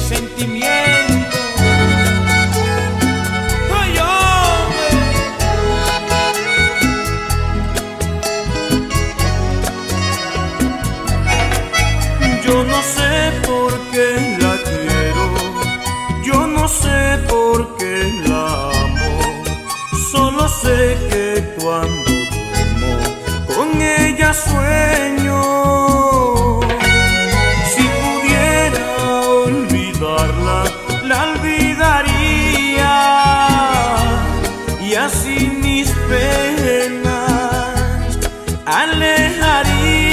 sentimiento. ¡Ay, hombre! Yo no sé por qué la quiero, yo no sé por qué la amo, solo sé que cuando duermo con ella sueño. penas y mis penas alejaría.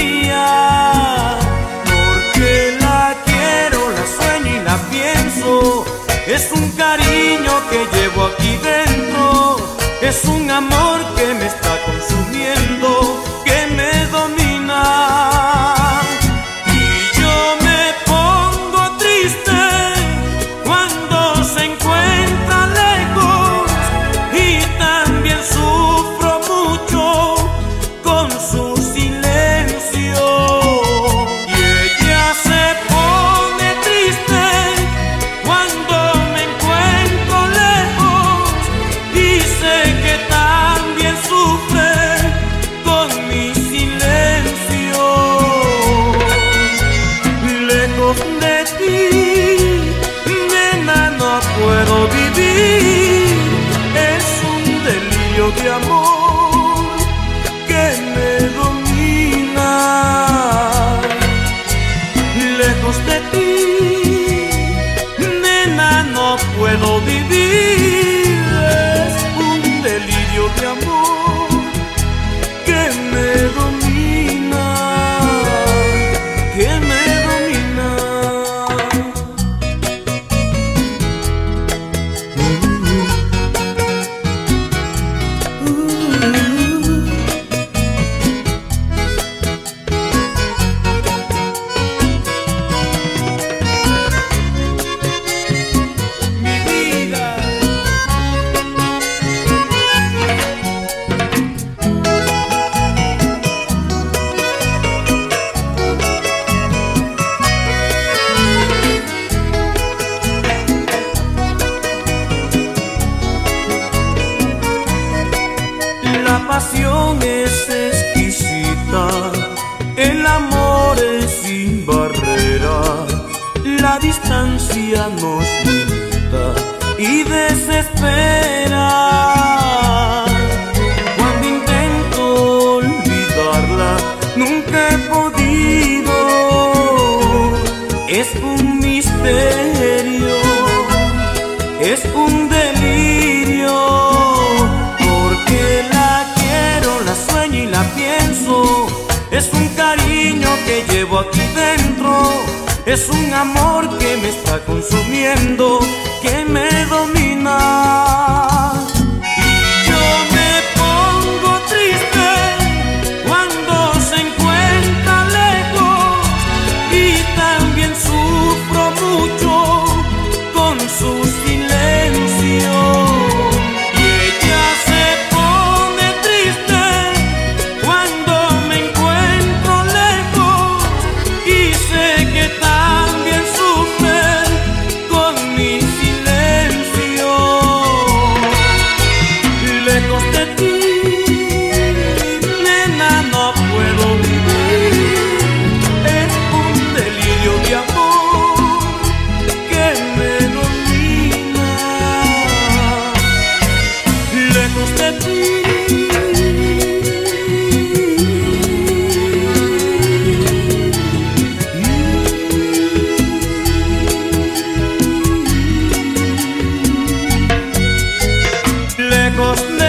Porque la quiero, la sueño y la pienso. Es un cariño que llevo aquí dentro. Es un amor que me está de amor. pasión es exquisita, el amor es sin barrera, la distancia nos limita y desespera. Cuando intento olvidarla, nunca he podido, es un misterio, es un dentro es un amor que me está consumiendo, que me domina. both